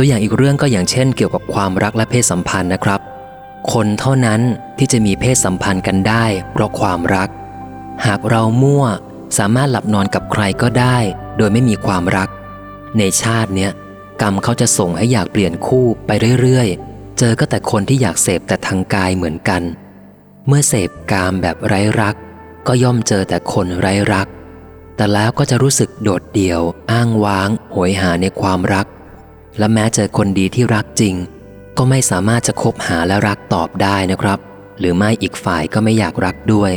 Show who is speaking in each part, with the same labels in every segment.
Speaker 1: ตัวอย่างอีกเรื่องก็อย่างเช่น เกี่ยวกับความรักและเพศสัมพันธ์นะครับ คนเท่านั้นที่จะมีเพศสัมพันธ์กันได้ เพราะความรัก หากเรามั่วสามารถหลับนอนกับใครก็ได้ โดยไม่มีความรัก ในชาติเนี้ยกรรมเขาจะส่งให้อยากเปลี่ยนคู่ไปเรื่อยๆ เจอก็แต่คนที่อยากเสพแต่ทางกายเหมือนกัน เมื่อเสพกามแบบไร้รัก ก็ย่อมเจอแต่คนไร้รัก แต่แล้วก็จะรู้สึกโดดเดี่ยว อ้างว้าง โหยหาในความรัก และแม้เจอคนดีที่รักจริง ก็ไม่สามารถจะคบหาและรักตอบได้นะครับ หรือไม่อีกฝ่ายก็ไม่อยากรักด้วย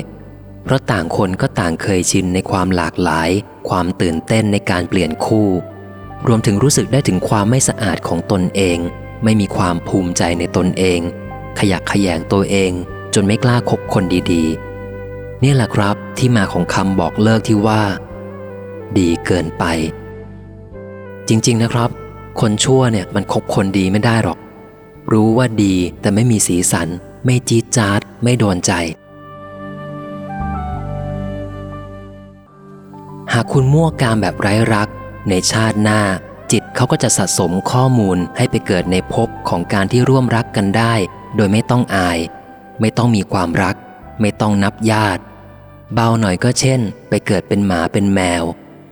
Speaker 1: เพราะต่างคนก็ต่างเคยชินในความหลากหลาย ความตื่นเต้นในการเปลี่ยนคู่ รวมถึงรู้สึกได้ถึงความไม่สะอาดของตนเอง ไม่มีความภูมิใจในตนเอง ขยักขยงตัวเอง จนไม่กล้าคบคนดีๆ นี่แหละครับที่มาของคำบอกเลิกที่ว่า ดีเกินไป จริง ๆนะครับ คนชั่วเนี่ยมันคบคนดีไม่ได้หรอก รู้ว่าดีแต่ไม่มีสีสัน ไม่จี๊ดจ๊าด ไม่โดนใจ หากคุณมั่วกามแบบไร้รัก ในชาติหน้า จิตเขาก็จะสะสมข้อมูลให้ไปเกิดในภพของการที่ร่วมรักกันได้ โดยไม่ต้องอาย ไม่ต้องมีความรัก ไม่ต้องนับญาติ เบาหน่อยก็เช่น ไปเกิดเป็นหมาเป็นแมว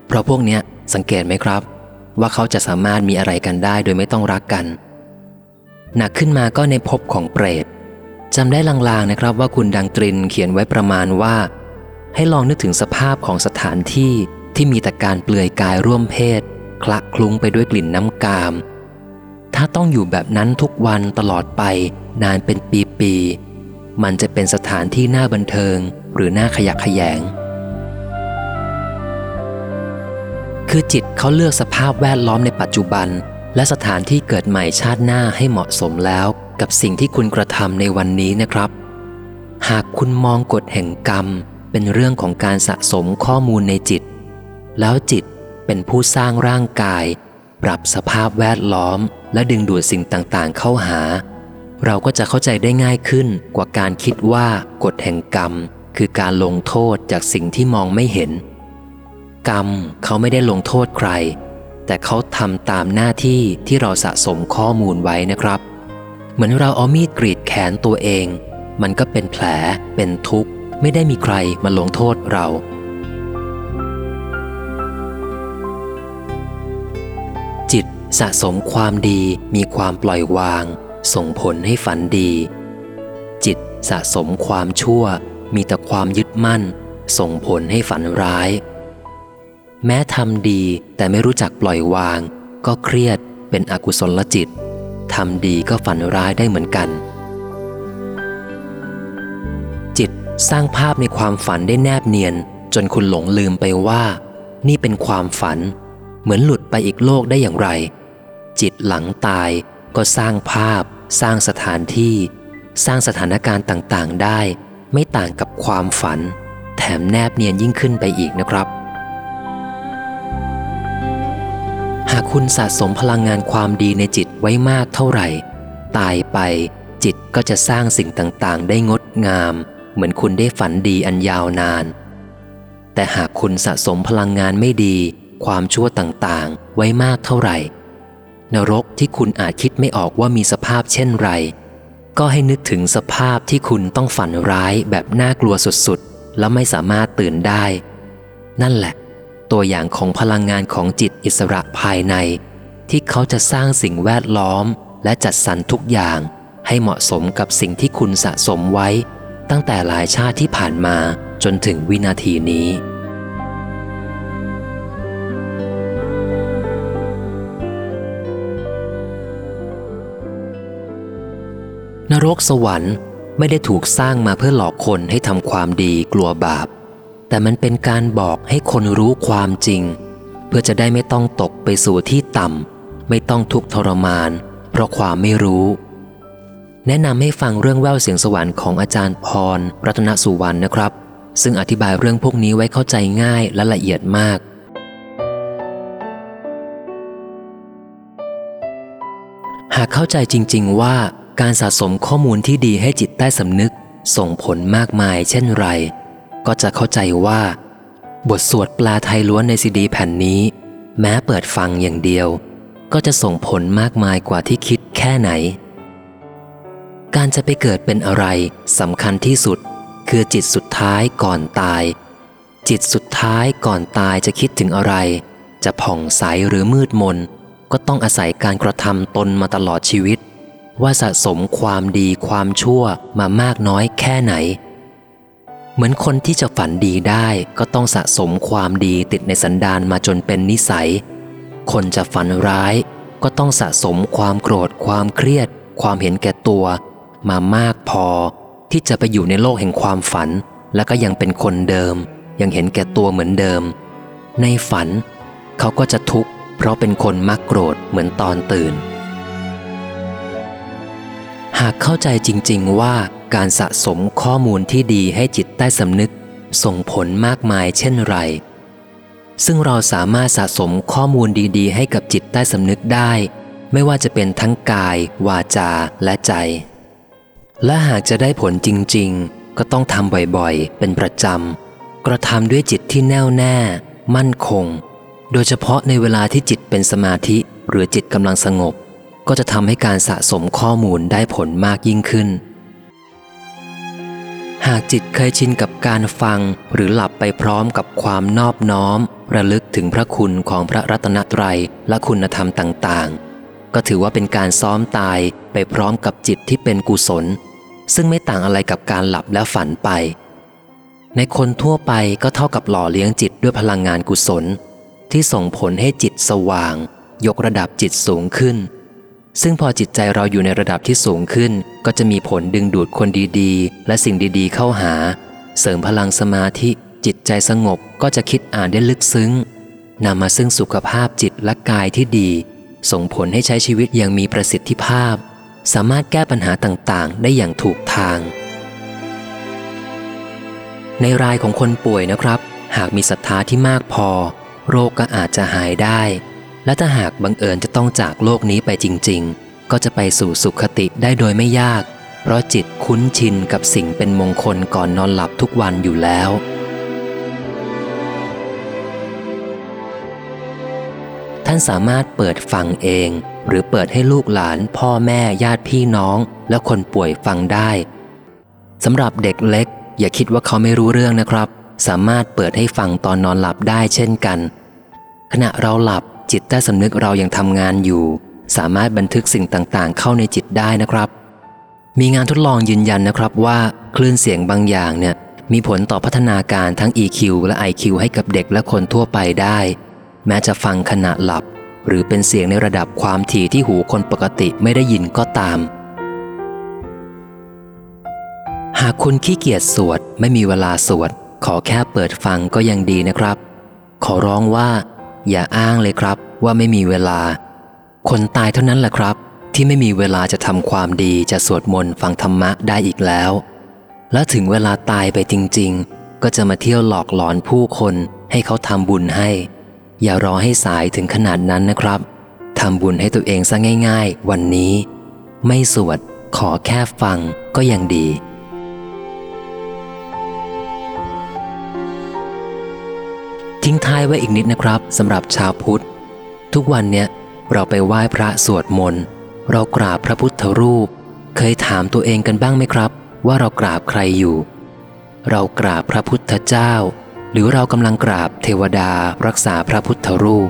Speaker 1: เพราะพวกเนี้ยสังเกตไหมครับ ว่าเขาจะสามารถมีอะไรกันได้โดยไม่ต้องรักกัน หนักขึ้นมาก็ในภพของเปรตจำได้ลางๆนะครับว่าคุณดังตรินเขียนไว้ประมาณว่า ให้ลองนึกถึงสภาพของสถานที่ที่มีแต่การเปลือยกายร่วมเพศ คละคลุ้งไปด้วยกลิ่นน้ำกาม ถ้าต้องอยู่แบบนั้นทุกวันตลอดไปนานเป็นปีๆมันจะเป็นสถานที่น่าบันเทิงหรือน่าขยักขยง คือจิตเขาเลือกสภาพแวดล้อมในปัจจุบัน และสถานที่เกิดใหม่ชาติหน้าให้เหมาะสมแล้ว กับสิ่งที่คุณกระทำในวันนี้นะครับ หากคุณมองกฎแห่งกรรม เป็นเรื่องของการสะสมข้อมูลในจิต แล้วจิตเป็นผู้สร้างร่างกาย ปรับสภาพแวดล้อม และดึงดูดสิ่งต่างๆ เข้าหา เราก็จะเข้าใจได้ง่ายขึ้นกว่าการคิดว่ากฎแห่งกรรม คือการลงโทษจากสิ่งที่มองไม่เห็น กรรมเขาไม่ได้ลงโทษใคร แต่เขาทำตามหน้าที่ที่เราสะสมข้อมูลไว้นะครับ เหมือนเราเอามีดกรีดแขนตัวเอง มันก็เป็นแผลเป็นทุกข์ ไม่ได้มีใครมาลงโทษเรา จิตสะสมความดีมีความปล่อยวาง ส่งผลให้ฝันดี จิตสะสมความชั่วมีแต่ความยึดมั่น ส่งผลให้ฝันร้าย แม้ทำดีแต่ไม่รู้จักปล่อยวาง ก็เครียดเป็นอกุศลจิตทำดีก็ฝันร้ายได้เหมือนกัน จิตสร้างภาพในความฝันได้แนบเนียน จนคุณหลงลืมไปว่า นี่เป็นความฝัน เหมือนหลุดไปอีกโลกได้อย่างไร จิตหลังตายก็สร้างภาพ สร้างสถานที่ สร้างสถานการณ์ต่างๆได้ ไม่ต่างกับความฝัน แถมแนบเนียนยิ่งขึ้นไปอีกนะครับากคุณสะสมพลังงานความดีในจิตไว้มากเท่าไหร่ ตายไปจิตก็จะสร้างสิ่งต่างๆ ได้งดงาม เหมือนคุณได้ฝันดีอันยาวนาน แต่หากคุณสะสมพลังงานไม่ดี ความชั่วต่างๆ ไว้มากเท่าไหร่ นรกที่คุณอาจคิดไม่ออกว่ามีสภาพเช่นไร ก็ให้นึกถึงสภาพที่คุณต้องฝันร้ายแบบน่ากลัวสุดๆ แล้วไม่สามารถตื่นได้ นั่นแหละ ตัวอย่างของพลังงานของจิตอิสระภายใน ที่เขาจะสร้างสิ่งแวดล้อม และจัดสรรทุกอย่างให้เหมาะสมกับสิ่งที่คุณสะสมไว้ ตั้งแต่หลายชาติที่ผ่านมาจนถึงวินาทีนี้ นรกสวรรค์ไม่ได้ถูกสร้างมาเพื่อหลอกคนให้ทำความดีกลัวบาป แต่มันเป็นการบอกให้คนรู้ความจริง เพื่อจะได้ไม่ต้องตกไปสู่ที่ต่ำ ไม่ต้องทุกข์ทรมาน เพราะความไม่รู้ แนะนำให้ฟังเรื่องแววเสียงสวรรค์ของอาจารย์พร รัตนสุวรรณนะครับ ซึ่งอธิบายเรื่องพวกนี้ไว้เข้าใจง่ายและละเอียดมาก หากเข้าใจจริง ๆ ว่าการสะสมข้อมูลที่ดีให้จิตใต้สำนึก ส่งผลมากมายเช่นไร ก็จะเข้าใจว่า บทสวดปลาไทยล้วนในซีดีแผ่นนี้ แม้เปิดฟังอย่างเดียว ก็จะส่งผลมากมายกว่าที่คิดแค่ไหน การจะไปเกิดเป็นอะไรสำคัญที่สุด คือจิตสุดท้ายก่อนตาย จิตสุดท้ายก่อนตายจะคิดถึงอะไร จะผ่องใสหรือมืดมน ก็ต้องอาศัยการกระทำตนมาตลอดชีวิตว่าสะสมความดีความชั่วมามากน้อยแค่ไหน เหมือนคนที่จะฝันดีได้ก็ต้องสะสมความดีติดในสันดานมาจนเป็นนิสัย คนจะฝันร้ายก็ต้องสะสมความโกรธ ความเครียด ความเห็นแก่ตัว มามากพอ ที่จะไปอยู่ในโลกแห่งความฝัน และก็ยังเป็นคนเดิม ยังเห็นแก่ตัวเหมือนเดิม ในฝัน เขาก็จะทุกข์เพราะเป็นคนมักโกรธเหมือนตอนตื่น หากเข้าใจจริง ๆว่า การสะสมข้อมูลที่ดีให้จิตใต้สำนึก ส่งผลมากมายเช่นไร ซึ่งเราสามารถสะสมข้อมูลดีๆ ให้กับจิตใต้สำนึกได้ ไม่ว่าจะเป็นทั้งกาย วาจาและใจ และหากจะได้ผลจริง ๆ ก็ต้องทำบ่อยๆ เป็นประจำ กระทำด้วยจิตที่แน่วแน่ มั่นคง โดยเฉพาะในเวลาที่จิตเป็นสมาธิหรือจิตกำลังสงบ ก็จะทำให้การสะสมข้อมูลได้ผลมากยิ่งขึ้น หากจิตเคยชินกับการฟังหรือหลับไปพร้อมกับความนอบน้อม ระลึกถึงพระคุณของพระรัตนตรัยและคุณธรรมต่างๆ ก็ถือว่าเป็นการซ้อมตายไปพร้อมกับจิตที่เป็นกุศล ซึ่งไม่ต่างอะไรกับการหลับและฝันไป ในคนทั่วไปก็เท่ากับหล่อเลี้ยงจิตด้วยพลังงานกุศล ที่ส่งผลให้จิตสว่าง ยกระดับจิตสูงขึ้น ซึ่งพอจิตใจเราอยู่ในระดับที่สูงขึ้น ก็จะมีผลดึงดูดคนดีๆ และสิ่งดีๆ เข้าหา เสริมพลังสมาธิ จิตใจสงบก็จะคิดอ่านได้ลึกซึ้งนำมาซึ่งสุขภาพจิตและกายที่ดี ส่งผลให้ใช้ชีวิตอย่างมีประสิทธิภาพ สามารถแก้ปัญหาต่างๆ ได้อย่างถูกทาง ในรายของคนป่วยนะครับ หากมีศรัทธาที่มากพอ โรคก็อาจจะหายได้ และถ้าหากบังเอิญจะต้องจากโลกนี้ไปจริง ๆ ก็จะไปสู่สุขติได้โดยไม่ยาก เพราะจิตคุ้นชินกับสิ่งเป็นมงคลก่อนนอนหลับทุกวันอยู่แล้ว ท่านสามารถเปิดฟังเอง หรือเปิดให้ลูกหลาน พ่อแม่ญาติพี่น้อง และคนป่วยฟังได้สำหรับเด็กเล็ก อย่าคิดว่าเขาไม่รู้เรื่องนะครับ สามารถเปิดให้ฟังตอนนอนหลับได้เช่นกัน ขณะเราหลับ จิตใต้สำนึกเรายังทำงานอยู่ สามารถบันทึกสิ่งต่างๆ เข้าในจิตได้นะครับ มีงานทดลองยืนยันนะครับว่าคลื่นเสียงบางอย่างเนี่ยมีผลต่อพัฒนาการทั้ง EQ และ IQ ให้กับเด็กและคนทั่วไปได้ แม้จะฟังขณะหลับ หรือเป็นเสียงในระดับความถี่ที่หูคนปกติไม่ได้ยินก็ตาม หากคุณขี้เกียจสวดไม่มีเวลาสวด ขอแค่เปิดฟังก็ยังดีนะครับ ขอร้องว่า อย่าอ้างเลยครับว่าไม่มีเวลา คนตายเท่านั้นแหละครับ ที่ไม่มีเวลาจะทำความดีจะสวดมนต์ฟังธรรมะได้อีกแล้ว และถึงเวลาตายไปจริง ๆ ก็จะมาเที่ยวหลอกหลอนผู้คนให้เขาทำบุญให้ อย่ารอให้สายถึงขนาดนั้นนะครับทำบุญให้ตัวเองซะง่าย ๆ วันนี้ ไม่สวดขอแค่ฟังก็ยังดี ทิ้งท้ายไว้อีกนิดนะครับสำหรับชาวพุทธ ทุกวันเนี้ยเราไปไหว้พระสวดมนต์เรากราบพระพุทธรูป เคยถามตัวเองกันบ้างไหมครับ ว่าเรากราบใครอยู่ เรากราบพระพุทธเจ้า หรือเรากำลังกราบเทวดารักษาพระพุทธรูป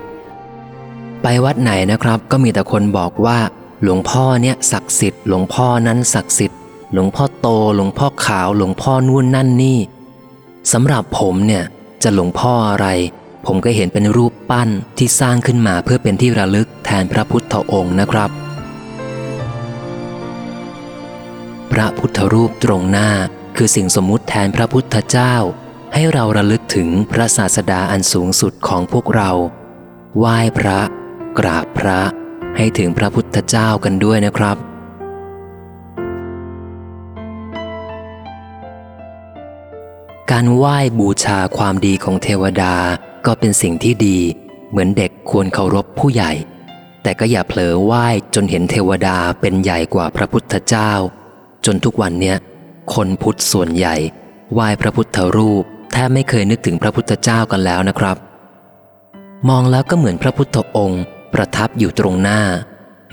Speaker 1: ไปวัดไหนนะครับ ก็มีแต่คนบอกว่า หลวงพ่อเนี่ยศักดิ์สิทธิ์หลวงพ่อนั้นศักดิ์สิทธิ์ หลวงพ่อโต หลวงพ่อขาว หลวงพ่อนู่นนั่นนี่สำหรับผมเนี่ย จะหลวงพ่ออะไร ผมก็เห็นเป็นรูปปั้นที่สร้างขึ้นมาเพื่อเป็นที่ระลึกแทนพระพุทธองค์นะครับ พระพุทธรูปตรงหน้าคือสิ่งสมมุติแทนพระพุทธเจ้า ให้เราระลึกถึงพระศาสดาอันสูงสุดของพวกเราไหว้พระ กราบพระ ให้ถึงพระพุทธเจ้ากันด้วยนะครับ การไหว้บูชาความดีของเทวดาก็เป็นสิ่งที่ดี เหมือนเด็กควรเคารพผู้ใหญ่ แต่ก็อย่าเผลอไหว้จนเห็นเทวดาเป็นใหญ่กว่าพระพุทธเจ้า จนทุกวันเนี้ยคนพุทธส่วนใหญ่ไหว้พระพุทธรูปแทบไม่เคยนึกถึงพระพุทธเจ้ากันแล้วนะครับ มองแล้วก็เหมือนพระพุทธองค์ ประทับอยู่ตรงหน้า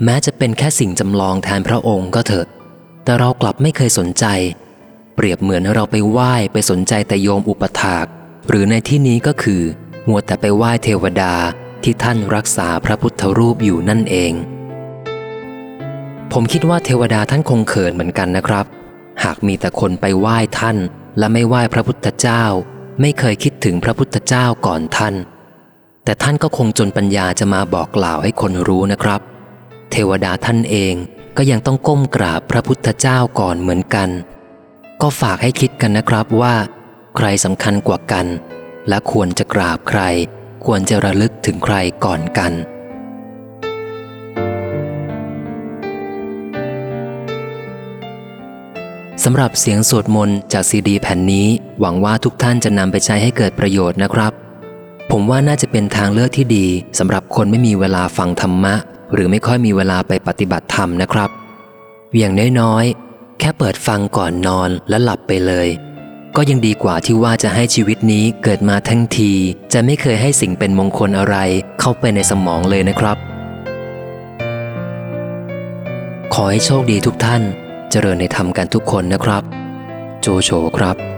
Speaker 1: แม้จะเป็นแค่สิ่งจำลองแทนพระองค์ก็เถอะ แต่เรากลับไม่เคยสนใจ เปรียบเหมือนเราไปไหว้ไปสนใจแต่โยมอุปถาก หรือในที่นี้ก็คือมัวแต่ไปไหว้เทวดาที่ท่านรักษาพระพุทธรูปอยู่นั่นเอง ผมคิดว่าเทวดาท่านคงเขินเหมือนกันนะครับ หากมีแต่คนไปไหว้ท่าน และไม่ไหว้พระพุทธเจ้า ไม่เคยคิดถึงพระพุทธเจ้าก่อนท่าน แต่ท่านก็คงจนปัญญาจะมาบอกกล่าวให้คนรู้นะครับ เทวดาท่านเองก็ยังต้องก้มกราบพระพุทธเจ้าก่อนเหมือนกัน ก็ฝากให้คิดกันนะครับว่า ใครสำคัญกว่ากัน และควรจะกราบใคร ควรจะระลึกถึงใครก่อนกัน สำหรับเสียงสวดมนต์จากซีดีแผ่นนี้ หวังว่าทุกท่านจะนำไปใช้ให้เกิดประโยชน์นะครับ ผมว่าน่าจะเป็นทางเลือกที่ดีสำหรับคนไม่มีเวลาฟังธรรมะ หรือไม่ค่อยมีเวลาไปปฏิบัติธรรมนะครับอย่างน้อยๆ แค่เปิดฟังก่อนนอนและหลับไปเลย ก็ยังดีกว่าที่ว่าจะให้ชีวิตนี้เกิดมาทั้งที จะไม่เคยให้สิ่งเป็นมงคลอะไรเข้าไปในสมองเลยนะครับ ขอให้โชคดีทุกท่าน เจริญในธรรมกันทุกคนนะครับ โจโฉครับ